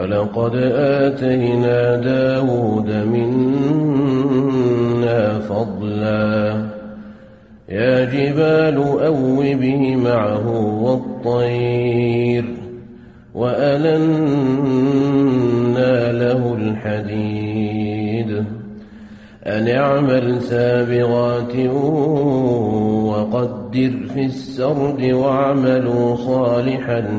ولقد آتينا داود منا فضلا. يا جبال أوبه معه والطير وألنا له الحديد. أن اعمل سابغات وقدر في السرد واعملوا صالحا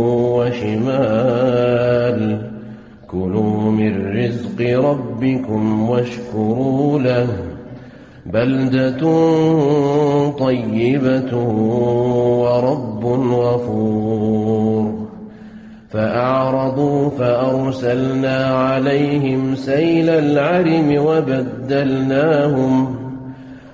رزق ربكم واشكروا له. بلدة طيبة ورب غفور. فأعرضوا فأرسلنا عليهم سيل العرم وبدلناهم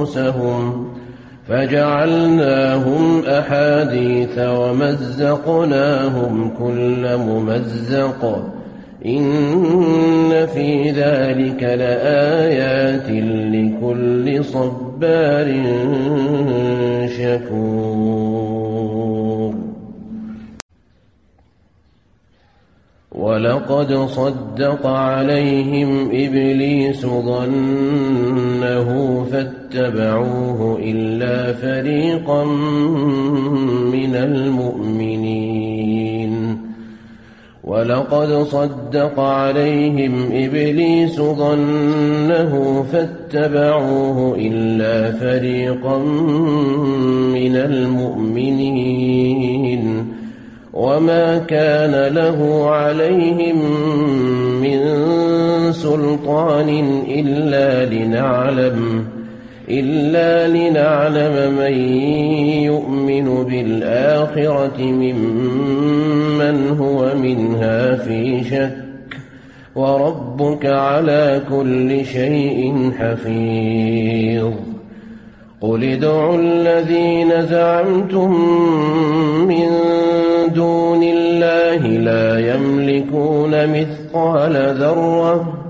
أنفسهم فجعلناهم أحاديث ومزقناهم كل ممزق. إن في ذلك لآيات لكل صبار شكور. ولقد صدق عليهم إبليس ظنه فاتبعوه إلا فريقا من المؤمنين. ولقد صدق عليهم إبليس ظنه فاتبعوه إلا فريقا من المؤمنين. وما كان له عليهم من سلطان إلا لنعلم إلا لنعلم من يؤمن بالآخرة ممن هو منها في شك وربك على كل شيء حفيظ. قل ادعوا الذين زعمتم من دون الله لا يملكون مثقال ذرة